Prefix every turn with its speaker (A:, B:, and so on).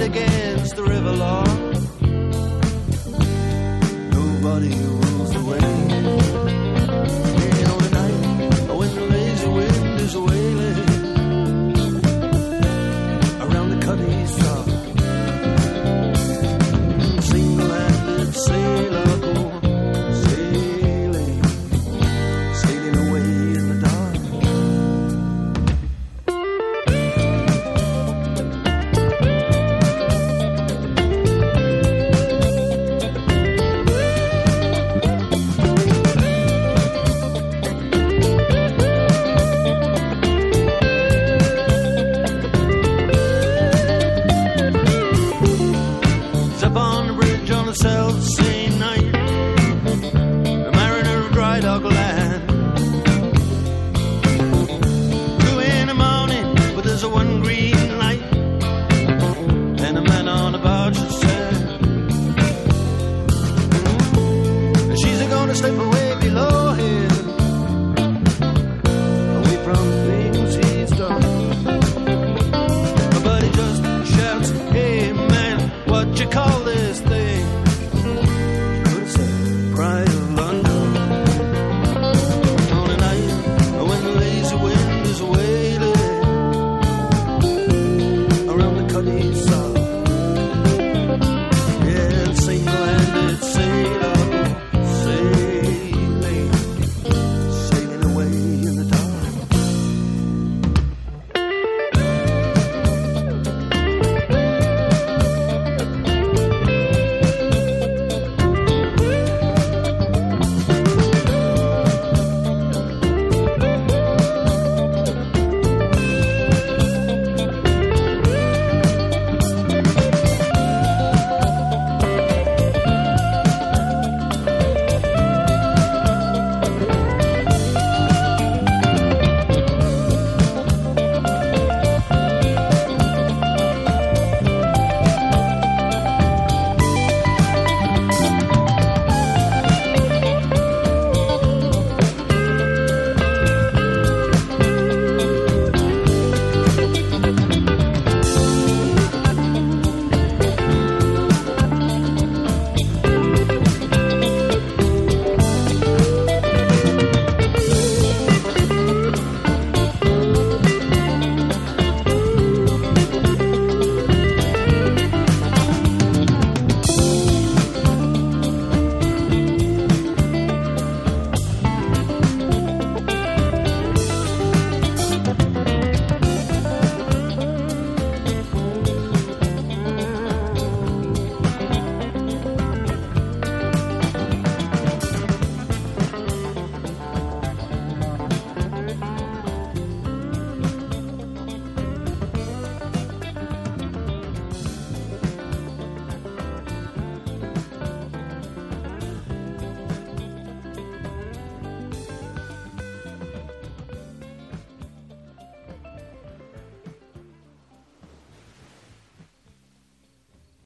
A: against the river law. themselves